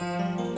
Música